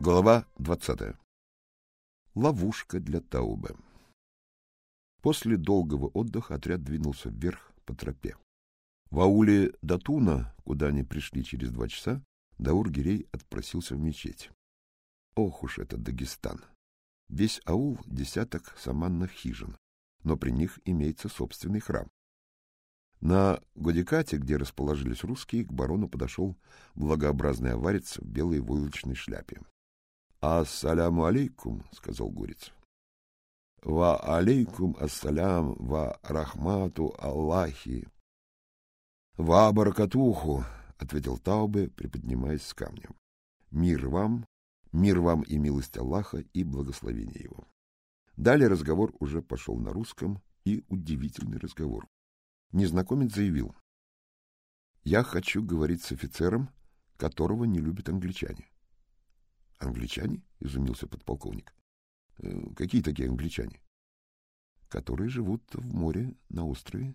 Глава двадцатая. Ловушка для Таубе. После долгого отдыха отряд двинулся вверх по тропе. В ауле Датуна, куда они пришли через два часа, Даур-Гирей отпросился в мечеть. Ох уж это Дагестан! Весь аул — десяток саманных хижин, но при них имеется собственный храм. На Годикате, где расположились русские, к барону подошел благообразный аварец в белой войлочной шляпе. — Ассаляму алейкум, — сказал горец. — Ва алейкум ассалям ва рахмату Аллахи. — Ва баракатуху, — ответил Таубе, приподнимаясь с камнем. — Мир вам, мир вам и милость Аллаха и благословение его. Далее разговор уже пошел на русском, и удивительный разговор. Незнакомец заявил. «Я хочу говорить с офицером, которого не любят англичане». «Англичане?» — изумился подполковник. «Э, «Какие такие англичане?» «Которые живут в море на острове.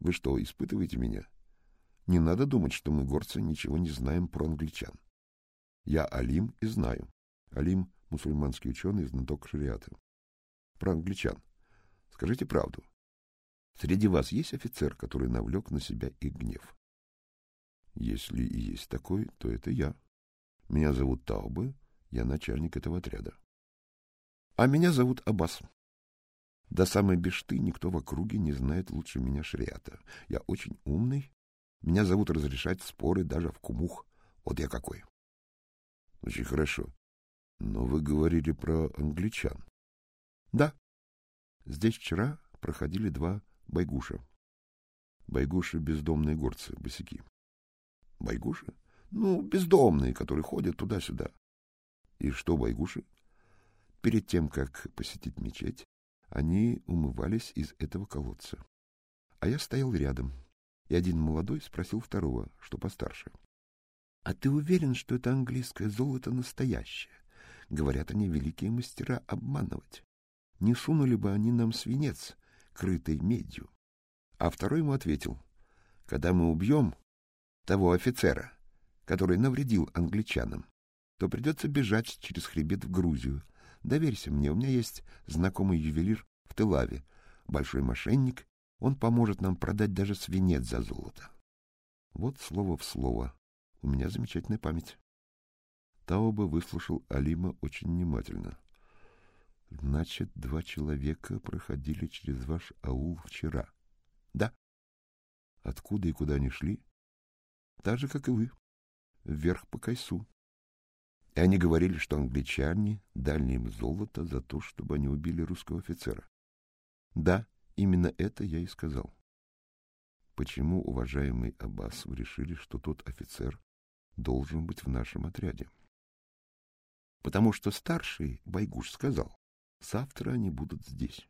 Вы что, испытываете меня? Не надо думать, что мы, горцы, ничего не знаем про англичан. Я Алим и знаю. Алим — мусульманский ученый, знаток шариата. Про англичан. Скажите правду. Среди вас есть офицер, который навлек на себя их гнев? Если и есть такой, то это я. Меня зовут Таубе, я начальник этого отряда. А меня зовут Аббас. До самой Бешты никто в округе не знает лучше меня шариата. Я очень умный. Меня зовут разрешать споры даже в кумух. Вот я какой. Очень хорошо. Но вы говорили про англичан. Да. Здесь вчера проходили два Байгуша. Байгуши — бездомные горцы, босяки. Байгуши? Ну, бездомные, которые ходят туда-сюда. И что байгуши? Перед тем, как посетить мечеть, они умывались из этого колодца. А я стоял рядом, и один молодой спросил второго, что постарше. — А ты уверен, что это английское золото настоящее? Говорят, они великие мастера обманывать. Не сунули бы они нам свинец, крытой медью. А второй ему ответил, когда мы убьем того офицера, который навредил англичанам, то придется бежать через хребет в Грузию. Доверься мне, у меня есть знакомый ювелир в Телаве, большой мошенник, он поможет нам продать даже свинец за золото. Вот слово в слово. У меня замечательная память. Тауба выслушал Алима очень внимательно. Значит, два человека проходили через ваш аул вчера. Да. Откуда и куда они шли? Так же, как и вы. Вверх по Кайсу. И они говорили, что англичане дали им золото за то, чтобы они убили русского офицера. Да, именно это я и сказал. Почему, уважаемый Аббас, вы решили, что тот офицер должен быть в нашем отряде? Потому что старший Байгуш сказал, Завтра они будут здесь.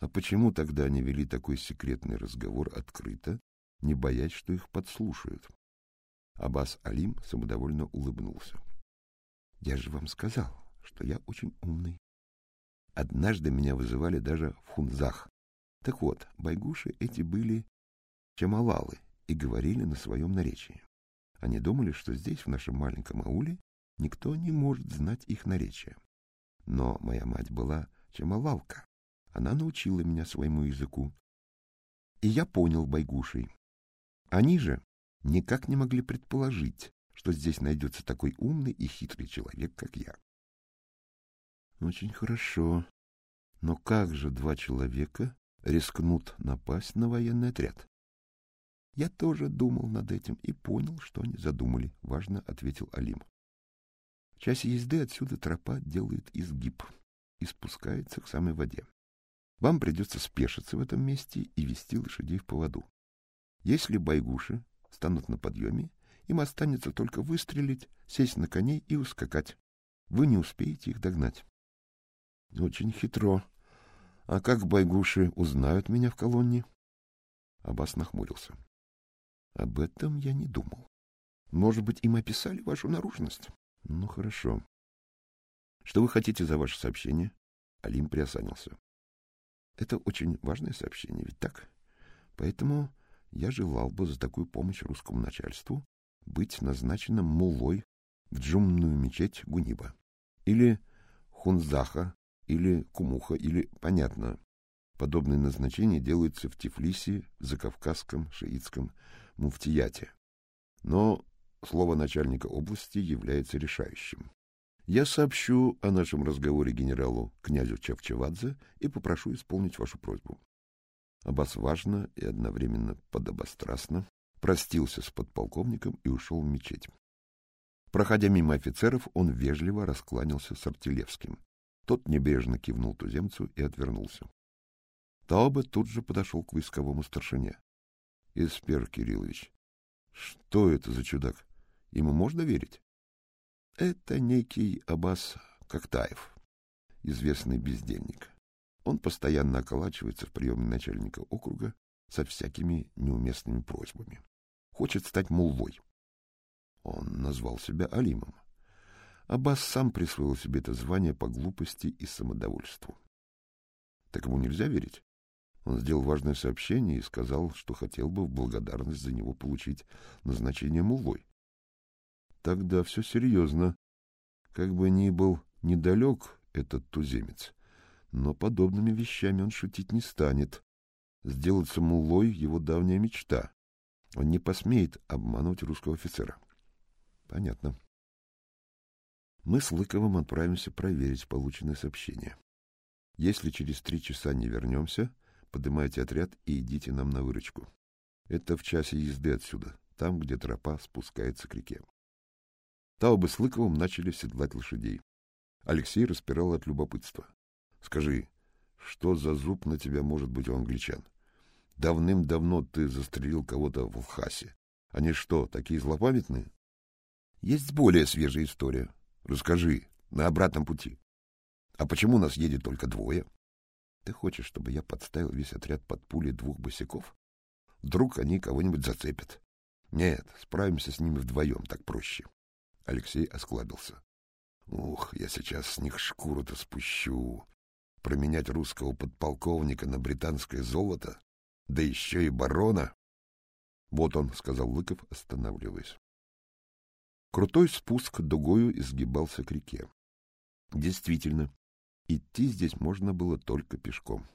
А почему тогда они вели такой секретный разговор открыто, не боясь, что их подслушают? Аббас Алим самодовольно улыбнулся. — Я же вам сказал, что я очень умный. Однажды меня вызывали даже в Хунзах. Так вот, байгуши эти были чамалалы и говорили на своем наречии. Они думали, что здесь, в нашем маленьком ауле, никто не может знать их наречия. Но моя мать была чемалалка. Она научила меня своему языку. И я понял байгушей. Они же никак не могли предположить, что здесь найдется такой умный и хитрый человек, как я. Очень хорошо. Но как же два человека рискнут напасть на военный отряд? Я тоже думал над этим и понял, что они задумали, важно ответил Алим. В часе езды отсюда тропа делает изгиб и спускается к самой воде. Вам придется спешиться в этом месте и вести лошадей в поводу. Если байгуши станут на подъеме, им останется только выстрелить, сесть на коней и ускакать. Вы не успеете их догнать. Очень хитро. А как байгуши узнают меня в колонне? Аббас нахмурился. Об этом я не думал. Может быть, им описали вашу наружность? Ну, хорошо. Что вы хотите за ваше сообщение? Алим приосанился. Это очень важное сообщение, ведь так? Поэтому я желал бы за такую помощь русскому начальству быть назначенным мулой в джумную мечеть Гуниба. Или Хунзаха, или Кумуха, или, понятно, подобные назначения делаются в Тифлисе, в Закавказском, шиитском муфтияте. Но слово начальника области является решающим. Я сообщу о нашем разговоре генералу князю Чавчевадзе и попрошу исполнить вашу просьбу. Аббас важно и одновременно подобострастно простился с подполковником и ушел в мечеть. Проходя мимо офицеров, он вежливо раскланялся с Артилевским. Тот небрежно кивнул туземцу и отвернулся. Таубе тут же подошел к войсковому старшине. — Испер Кириллович, что это за чудак? Ему можно верить? — Это некий Аббас Коктаев, известный бездельник. Он постоянно околачивается в приеме начальника округа со всякими неуместными просьбами. Хочет стать муллой. Он назвал себя Алимом. Аббас сам присвоил себе это звание по глупости и самодовольству. Так ему нельзя верить. Он сделал важное сообщение и сказал, что хотел бы в благодарность за него получить назначение муллой. Тогда все серьезно. Как бы ни был недалек этот туземец, но подобными вещами он шутить не станет. Сделаться муллой — его давняя мечта. Он не посмеет обмануть русского офицера. Понятно. Мы с Лыковым отправимся проверить полученное сообщение. Если через три часа не вернемся, поднимайте отряд и идите нам на выручку. Это в часе езды отсюда, там, где тропа спускается к реке. Таубы с Лыковым начали седлать лошадей. Алексей распирал от любопытства. — Скажи, что за зуб на тебя может быть у англичан? Давным-давно ты застрелил кого-то в Лхасе. Они что, такие злопамятные? Есть более свежая история. Расскажи, на обратном пути. А почему нас едет только двое? Ты хочешь, чтобы я подставил весь отряд под пули двух босиков? Вдруг они кого-нибудь зацепят. Нет, справимся с ними вдвоем, так проще. Алексей осклабился. Ух, я сейчас с них шкуру-то спущу. Променять русского подполковника на британское золото? Да еще и барона? Вот он, — сказал Лыков, останавливаясь. Крутой спуск дугою изгибался к реке. Действительно, идти здесь можно было только пешком.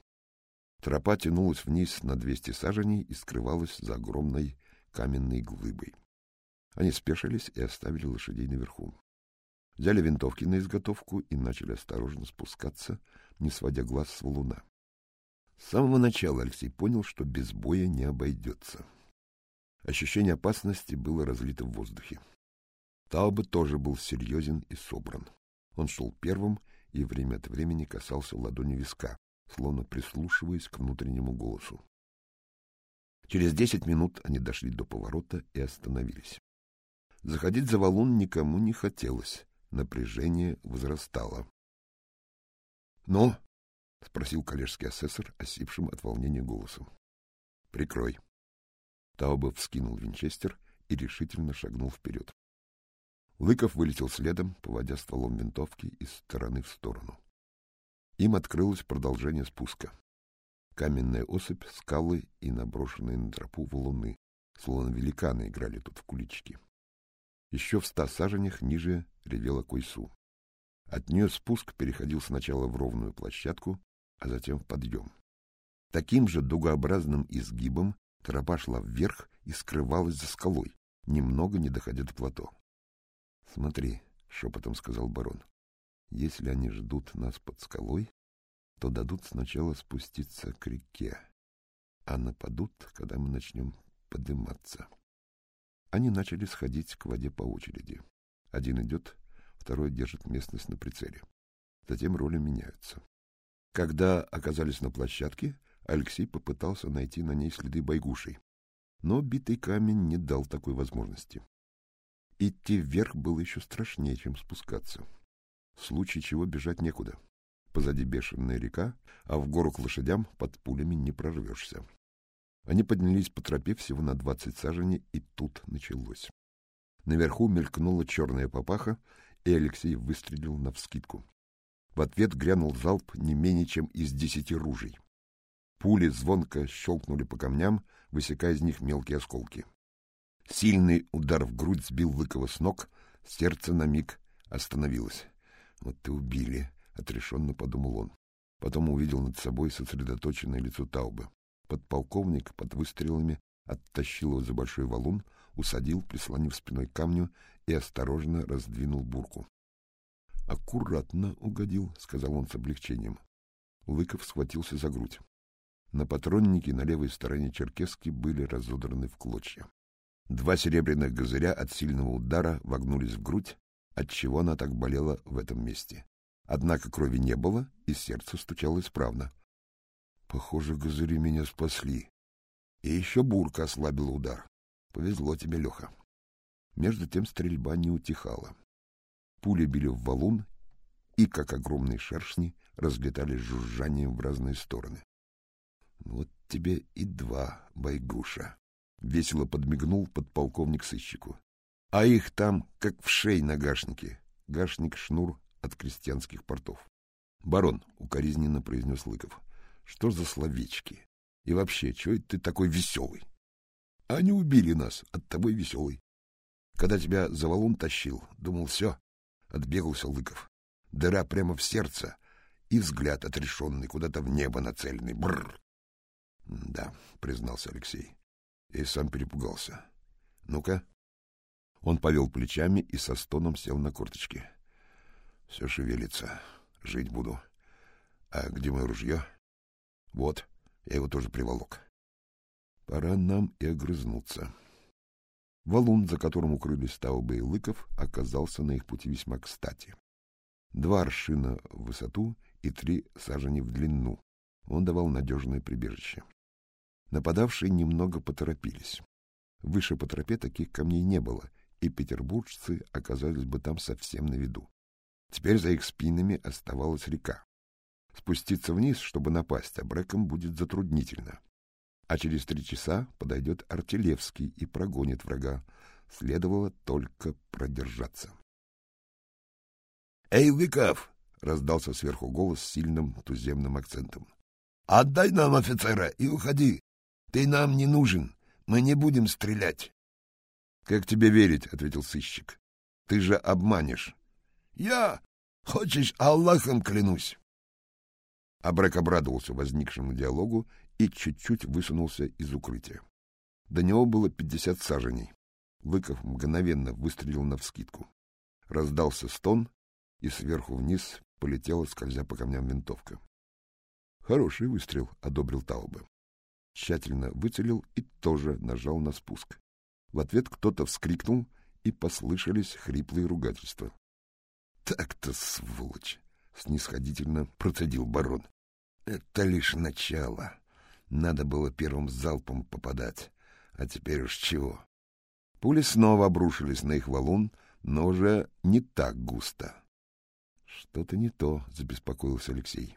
Тропа тянулась вниз на двести саженей и скрывалась за огромной каменной глыбой. Они спешились и оставили лошадей наверху. Взяли винтовки на изготовку и начали осторожно спускаться, не сводя глаз с валуна. С самого начала Алексей понял, что без боя не обойдется. Ощущение опасности было разлито в воздухе. Таубе тоже был серьезен и собран. Он шел первым и время от времени касался ладони виска, словно прислушиваясь к внутреннему голосу. Через десять минут они дошли до поворота и остановились. Заходить за валун никому не хотелось, напряжение возрастало. — Ну? — спросил коллежский асессор, осипшим от волнения голосом. — Прикрой. Тауба вскинул винчестер и решительно шагнул вперед. Лыков вылетел следом, поводя стволом винтовки из стороны в сторону. Им открылось продолжение спуска. Каменная осыпь, скалы и наброшенные на тропу валуны, словно великаны играли тут в кулички. Еще в ста саженях ниже ревела Койсу. От нее спуск переходил сначала в ровную площадку, а затем в подъем. Таким же дугообразным изгибом тропа шла вверх и скрывалась за скалой, немного не доходя до плато. — Смотри, — шепотом сказал барон, — если они ждут нас под скалой, то дадут сначала спуститься к реке, а нападут, когда мы начнем подниматься. Они начали сходить к воде по очереди. Один идет, второй держит местность на прицеле. Затем роли меняются. Когда оказались на площадке, Алексей попытался найти на ней следы байгушей, но битый камень не дал такой возможности. Идти вверх было еще страшнее, чем спускаться. В случае чего бежать некуда. Позади бешеная река, а в гору к лошадям под пулями не прорвешься. Они поднялись по тропе всего на двадцать саженей, и тут началось. Наверху мелькнула черная папаха, и Алексей выстрелил навскидку. В ответ грянул залп не менее чем из десяти ружей. Пули звонко щелкнули по камням, высекая из них мелкие осколки. Сильный удар в грудь сбил Лыкова с ног, Сердце на миг остановилось. Вот ты убили, отрешенно подумал он. Потом увидел над собой сосредоточенное лицо Таубы. Подполковник под выстрелами оттащил его за большой валун, усадил, прислонив спиной к камню и осторожно раздвинул бурку. Аккуратно угодил, сказал он с облегчением. Лыков схватился за грудь. На патроннике на левой стороне черкески были разодраны в клочья. Два серебряных газыря от сильного удара вогнулись в грудь, отчего она так болела в этом месте. Однако крови не было, и сердце стучало исправно. Похоже, газыри меня спасли. И еще бурка ослабила удар. Повезло тебе, Леха. Между тем стрельба не утихала. Пули били в валун и, как огромные шершни, разлетались жужжанием в разные стороны. Вот тебе и два, байгуша. Весело подмигнул подполковник сыщику. А их там, как в шей на гашнике. Гашник шнур от крестьянских портов. Барон, укоризненно произнес Лыков. Что за словечки? И вообще, чего ты такой веселый? Они убили нас, от тобой веселый. Когда тебя за валун тащил, думал, все, отбегался Лыков. Дыра прямо в сердце и взгляд отрешенный куда-то в небо нацеленный. Бррр. Да, признался Алексей. И сам перепугался. Ну-ка. Он повел плечами и со стоном сел на корточки. Все шевелится. Жить буду. А где мое ружье? Вот, я его тоже приволок. Пора нам и огрызнуться. Валун, за которым укрылись Таубе и Лыков, оказался на их пути весьма кстати. Два аршина в высоту и три сажени в длину. Он давал надежное прибежище. Нападавшие немного поторопились. Выше по тропе таких камней не было, и петербуржцы оказались бы там совсем на виду. Теперь за их спинами оставалась река. Спуститься вниз, чтобы напасть, абрекам будет затруднительно. А через три часа подойдет Артилевский и прогонит врага. Следовало только продержаться. — Эй, Лыков! — раздался сверху голос с сильным туземным акцентом. — Отдай нам офицера и уходи. Ты нам не нужен. Мы не будем стрелять. — Как тебе верить? — ответил сыщик. — Ты же обманешь. — Я? Хочешь, Аллахом клянусь. Абрек обрадовался возникшему диалогу и чуть-чуть высунулся из укрытия. До него было пятьдесят саженей. Лыков мгновенно выстрелил навскидку. Раздался стон, и сверху вниз полетела, скользя по камням, винтовка. — Хороший выстрел, — одобрил Тауба. Тщательно выцелил и тоже нажал на спуск. В ответ кто-то вскрикнул, и послышались хриплые ругательства. — Так-то, сволочь! — снисходительно процедил барон. — Это лишь начало. Надо было первым залпом попадать. А теперь уж чего? Пули снова обрушились на их валун, но уже не так густо. Что-то не то, забеспокоился Алексей.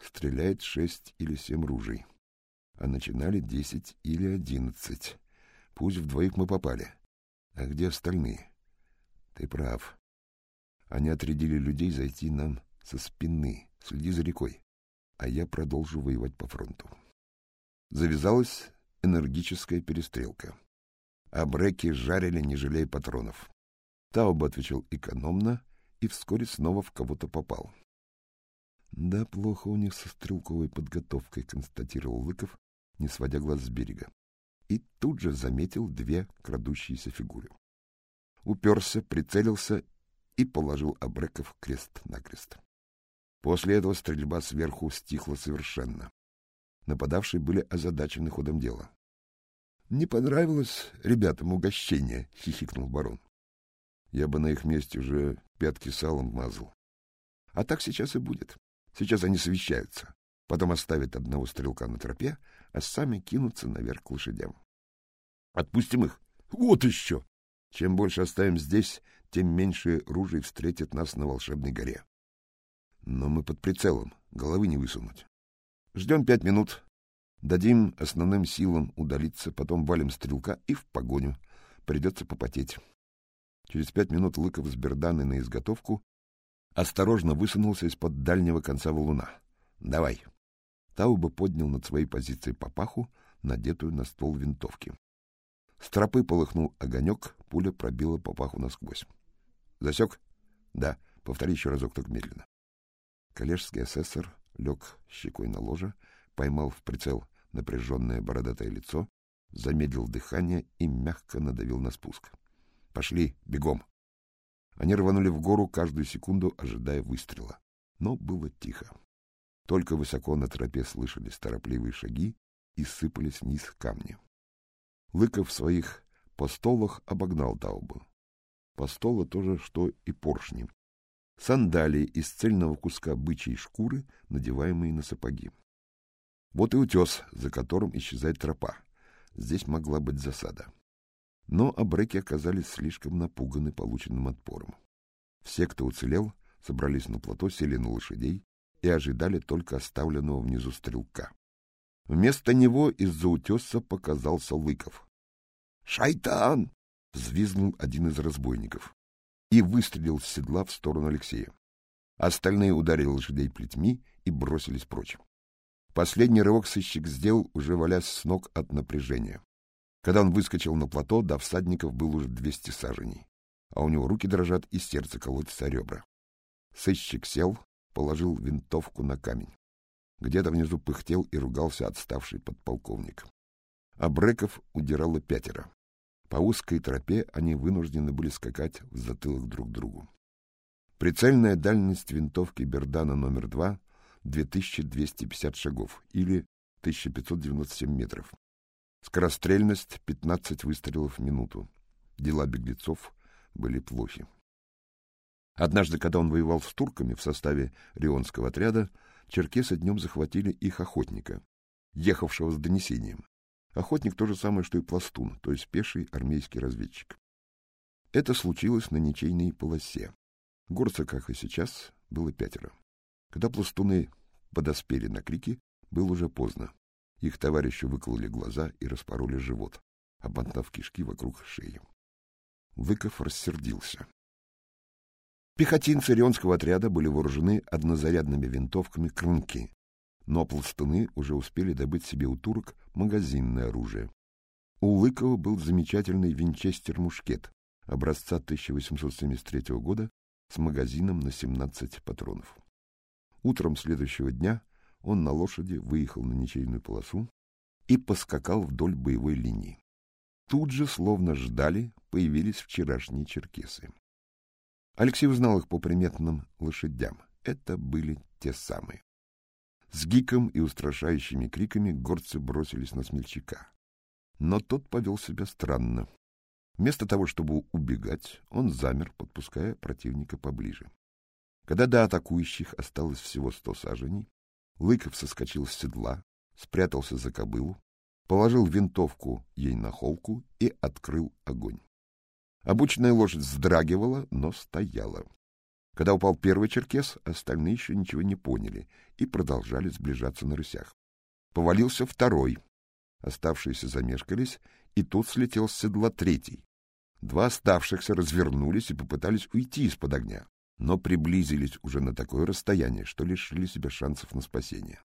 Стреляет шесть или семь ружей. А начинали десять или одиннадцать. Пусть в двоих мы попали. А где остальные? Ты прав. Они отрядили людей зайти нам со спины. Следи за рекой. А я продолжу воевать по фронту. Завязалась энергическая перестрелка. А бреки жарили, не жалея патронов. Тауб отвечал экономно, и вскоре снова в кого-то попал. Да, плохо у них со стрелковой подготовкой, констатировал Лыков, не сводя глаз с берега. И тут же заметил две крадущиеся фигуры. Уперся, прицелился и положил Абреков крест-накрест. После этого стрельба сверху стихла совершенно. Нападавшие были озадачены ходом дела. — Не понравилось ребятам угощение, — хихикнул барон. Я бы на их месте уже пятки салом мазал. А так сейчас и будет. Сейчас они совещаются. Потом оставят одного стрелка на тропе, а сами кинутся наверх к лошадям. Отпустим их. Вот еще! Чем больше оставим здесь, тем меньше ружей встретит нас на волшебной горе. Но мы под прицелом, головы не высунуть. Ждем пять минут. Дадим основным силам удалиться, потом валим стрелка и в погоню. Придется попотеть. Через пять минут Лыков с Берданой на изготовку осторожно высунулся из-под дальнего конца валуна. «Давай!» Тауба поднял над своей позицией папаху, надетую на ствол винтовки. С тропы полыхнул огонек, пуля пробила папаху насквозь. Засек? Да. Повтори еще разок, только медленно. Коллежский асессор лег щекой на ложе, поймал в прицел напряженное бородатое лицо, замедлил дыхание и мягко надавил на спуск. Пошли, бегом. Они рванули в гору каждую секунду, ожидая выстрела. Но было тихо. Только высоко на тропе слышались торопливые шаги и сыпались вниз камни. Лыков в своих постолах обогнал Таубу. Постола тоже, что и поршни. Сандалии из цельного куска бычьей шкуры, надеваемые на сапоги. Вот и утес, за которым исчезает тропа. Здесь могла быть засада. Но абреки оказались слишком напуганы полученным отпором. Все, кто уцелел, собрались на плато, сели на лошадей и ожидали только оставленного внизу стрелка. Вместо него из-за утеса показался Лыков. «Шайтан!» — взвизгнул один из разбойников и выстрелил с седла в сторону Алексея. Остальные ударили лошадей плетьми и бросились прочь. Последний рывок сыщик сделал, уже валясь с ног от напряжения. Когда он выскочил на плато, до всадников был уже двести саженей, а у него руки дрожат и сердце колотится ребра. Сыщик сел, положил винтовку на камень. Где-то внизу пыхтел и ругался отставший подполковник. А Бреков удирало пятеро. По узкой тропе они вынуждены были скакать в затылок друг другу. Прицельная дальность винтовки Бердана номер два 2250 шагов или 1597 метров. Скорострельность 15 выстрелов в минуту. Дела беглецов были плохи. Однажды, когда он воевал с турками в составе рионского отряда, черкесы днем захватили их охотника, ехавшего с донесением. Охотник то же самое, что и пластун, то есть пеший армейский разведчик. Это случилось на ничейной полосе. Горца, как и сейчас, было пятеро. Когда пластуны подоспели на крики, было уже поздно. Их товарищи выкололи глаза и распороли живот, обмотав кишки вокруг шеи. Выков рассердился. Пехотинцы Рионского отряда были вооружены однозарядными винтовками «Крынки», но пластуны уже успели добыть себе у турок магазинное оружие. У Лыкова был замечательный винчестер-мушкет образца 1873 года с магазином на 17 патронов. Утром следующего дня он на лошади выехал на ничейную полосу и поскакал вдоль боевой линии. Тут же, словно ждали, появились вчерашние черкесы. Алексей узнал их по приметным лошадям. Это были те самые. С гиком и устрашающими криками горцы бросились на смельчака. Но тот повел себя странно. Вместо того, чтобы убегать, он замер, подпуская противника поближе. Когда до атакующих осталось всего сто саженей, Лыков соскочил с седла, спрятался за кобылу, положил винтовку ей на холку и открыл огонь. Обученная лошадь вздрагивала, но стояла. Когда упал первый черкес, остальные еще ничего не поняли и продолжали сближаться на рысях. Повалился второй. Оставшиеся замешкались, и тут слетел с седла третий. Два оставшихся развернулись и попытались уйти из-под огня но приблизились уже на такое расстояние, что лишили себя шансов на спасение.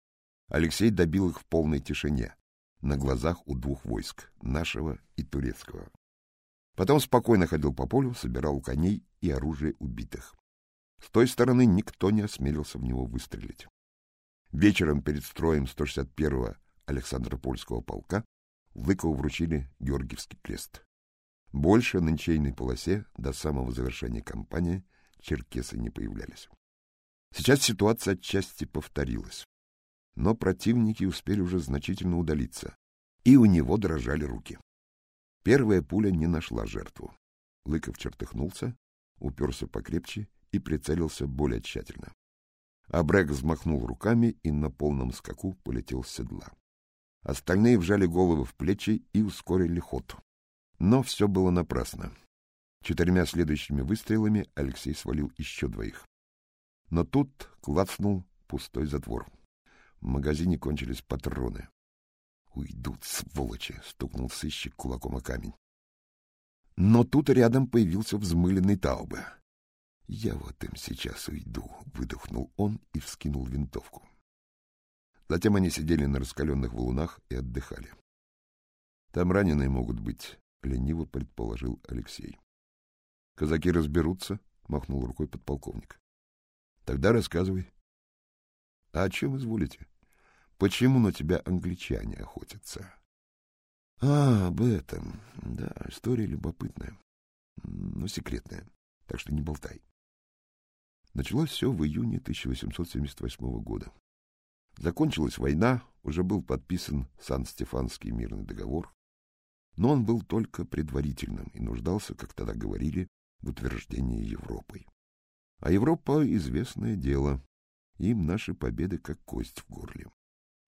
Алексей добил их в полной тишине, на глазах у двух войск, нашего и турецкого. Потом спокойно ходил по полю, собирал коней и оружие убитых. С той стороны никто не осмелился в него выстрелить. Вечером перед строем 161-го Александропольского полка Лыкову вручили Георгиевский крест. Больше на ничейной полосе до самого завершения кампании – черкесы не появлялись. Сейчас ситуация отчасти повторилась. Но противники успели уже значительно удалиться, и у него дрожали руки. Первая пуля не нашла жертву. Лыков чертыхнулся, уперся покрепче и прицелился более тщательно. Абрек взмахнул руками и на полном скаку полетел с седла. Остальные вжали головы в плечи и ускорили ход. Но все было напрасно. Четырьмя следующими выстрелами Алексей свалил еще двоих. Но тут клацнул пустой затвор. В магазине кончились патроны. «Уйдут, сволочи!» — стукнул сыщик кулаком о камень. Но тут рядом появился взмыленный Таубе. «Я вот им сейчас уйду», — выдохнул он и вскинул винтовку. Затем они сидели на раскаленных валунах и отдыхали. «Там раненые могут быть», — лениво предположил Алексей. Казаки разберутся, — махнул рукой подполковник. — Тогда рассказывай. — А о чем изволите? Почему на тебя англичане охотятся? — А, об этом. Да, история любопытная, но секретная, так что не болтай. Началось все в июне 1878 года. Закончилась война, уже был подписан Сан-Стефанский мирный договор, но он был только предварительным и нуждался, как тогда говорили, в утверждении Европой. А Европа — известное дело, им наши победы как кость в горле.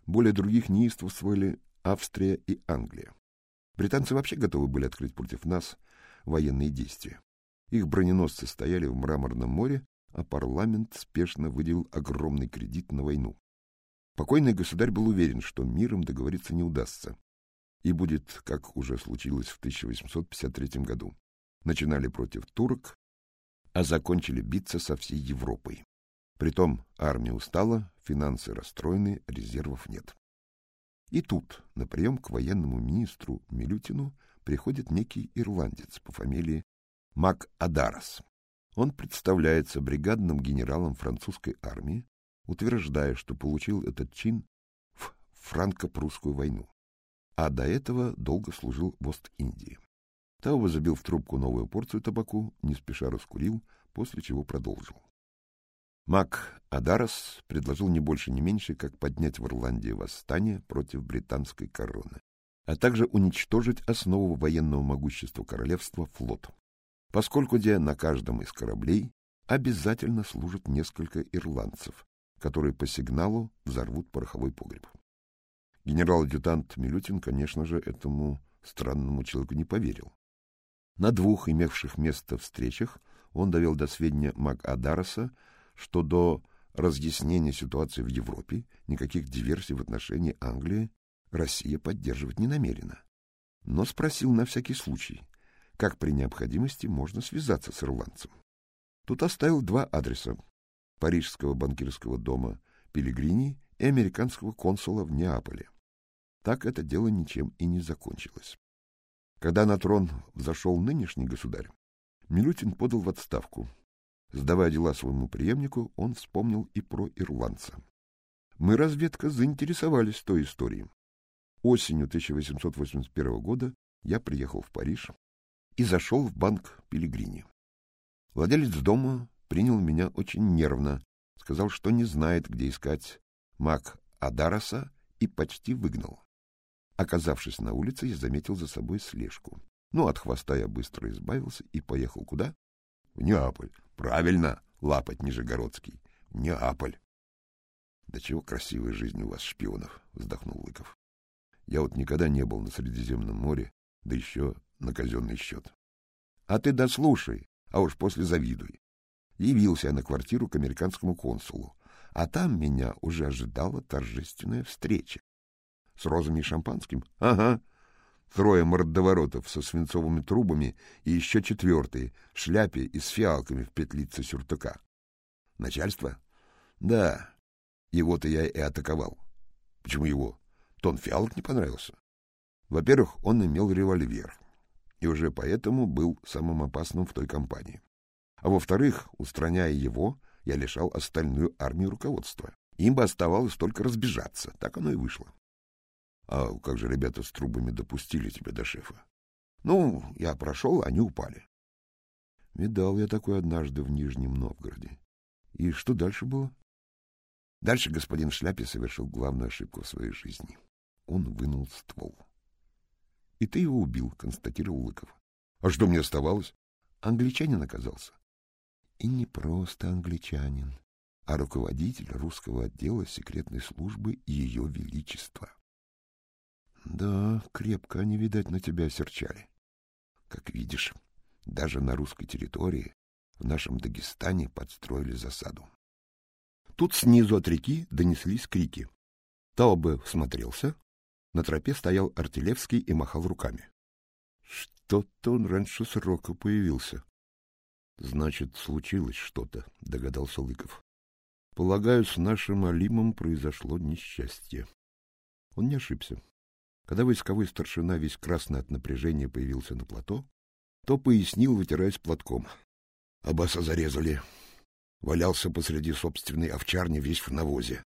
Более других неистовствовали Австрия и Англия. Британцы вообще готовы были открыть против нас военные действия. Их броненосцы стояли в Мраморном море, а парламент спешно выделил огромный кредит на войну. Покойный государь был уверен, что миром договориться не удастся, и будет, как уже случилось в 1853 году. Начинали против турок, а закончили биться со всей Европой. Притом армия устала, финансы расстроены, резервов нет. И тут на прием к военному министру Милютину приходит некий ирландец по фамилии Мак Адарас. Он представляется бригадным генералом французской армии, утверждая, что получил этот чин в франко-прусскую войну а до этого долго служил в Ост-Индии. Тауба забил в трубку новую порцию табаку, не спеша раскурил, после чего продолжил. Мак Адарас предложил не больше, не меньше, как поднять в Ирландии восстание против британской короны, а также уничтожить основу военного могущества королевства флот, поскольку где на каждом из кораблей обязательно служат несколько ирландцев, которые по сигналу взорвут пороховой погреб. Генерал-адъютант Милютин, конечно же, этому странному человеку не поверил. На двух имевших место встречах он довел до сведения Мак-Адараса, что до разъяснения ситуации в Европе никаких диверсий в отношении Англии Россия поддерживать не намерена. Но спросил на всякий случай, как при необходимости можно связаться с ирландцем. Тут оставил два адреса — парижского банкирского дома Пилигрини и американского консула в Неаполе. Так это дело ничем и не закончилось. Когда на трон взошел нынешний государь, Милютин подал в отставку. Сдавая дела своему преемнику, он вспомнил и про ирландца. Мы, разведка, заинтересовались той историей. Осенью 1881 года я приехал в Париж и зашел в банк Пилигрини. Владелец дома принял меня очень нервно, сказал, что не знает, где искать маг Адараса, и почти выгнал. Оказавшись на улице, я заметил за собой слежку. Ну, от хвоста я быстро избавился и поехал куда? В Неаполь. Правильно, лапать Нижегородский. В Неаполь. Да чего красивая жизнь у вас, шпионов, вздохнул Лыков. Я вот никогда не был на Средиземном море, да еще на казенный счет. А ты дослушай, а уж после завидуй. Явился я на квартиру к американскому консулу, а там меня уже ожидала торжественная встреча. С розами и шампанским? Ага. Трое мордоворотов со свинцовыми трубами и еще четвертый в шляпе и с фиалками в петлице сюртука. Начальство? Да. Его-то я и атаковал. Почему его? Тон фиалок не понравился. Во-первых, он имел револьвер, и уже поэтому был самым опасным в той компании. А во-вторых, устраняя его, я лишал остальную армию руководства. Им бы оставалось только разбежаться. Так оно и вышло. А как же ребята с трубами допустили тебя до шефа? Ну, я прошел, они упали. Видал я такой однажды в Нижнем Новгороде. И что дальше было? Дальше господин Шляпе совершил главную ошибку в своей жизни. Он вынул ствол. И ты его убил, констатировал Лыков. А что мне оставалось? Англичанин оказался. И не просто англичанин, а руководитель русского отдела секретной службы Ее Величества. Да, крепко они, видать, на тебя серчали. Как видишь, даже на русской территории, в нашем Дагестане, подстроили засаду. Тут снизу от реки донеслись крики. Таубе всмотрелся. На тропе стоял Артилевский и махал руками. Что-то он раньше срока появился. Значит, случилось что-то, догадался Лыков. Полагаю, с нашим Алимом произошло несчастье. Он не ошибся. Когда войсковой старшина весь красный от напряжения появился на плато, то пояснил, вытираясь платком. Аббаса зарезали. Валялся посреди собственной овчарни весь в навозе.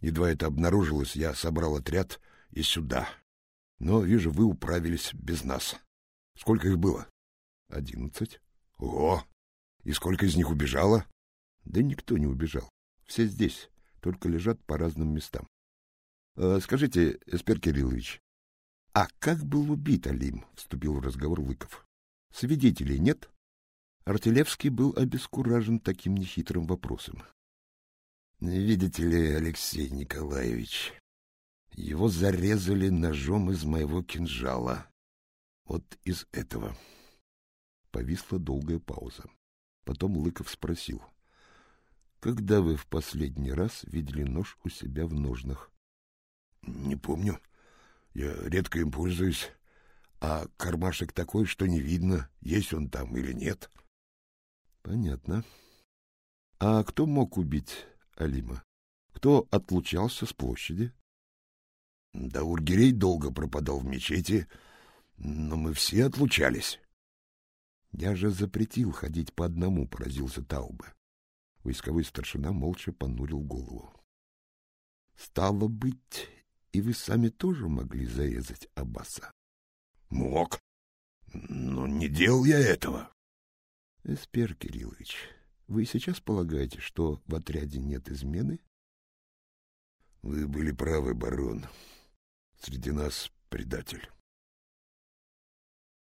Едва это обнаружилось, я собрал отряд и сюда. Но, вижу, вы управились без нас. Сколько их было? Одиннадцать. Ого! И сколько из них убежало? Да никто не убежал. Все здесь, только лежат по разным местам. Э, скажите, Эспер Кириллович, а как был убит Алим? Вступил в разговор Лыков. Свидетелей нет? Артилевский был обескуражен таким нехитрым вопросом. Видите ли, Алексей Николаевич, его зарезали ножом из моего кинжала. Вот из этого. Повисла долгая пауза. Потом Лыков спросил. — Когда вы в последний раз видели нож у себя в ножнах? — Не помню. Я редко им пользуюсь. А кармашек такой, что не видно, есть он там или нет. — Понятно. А кто мог убить Алима? Кто отлучался с площади? Да Ургерей долго пропадал в мечети, но мы все отлучались. Я же запретил ходить по одному, поразился Таубе. Войсковой старшина молча понурил голову. Стало быть, и вы сами тоже могли зарезать Аббаса? Мог, но не делал я этого. Эспер Кириллович, вы сейчас полагаете, что в отряде нет измены? Вы были правы, барон. Среди нас предатель.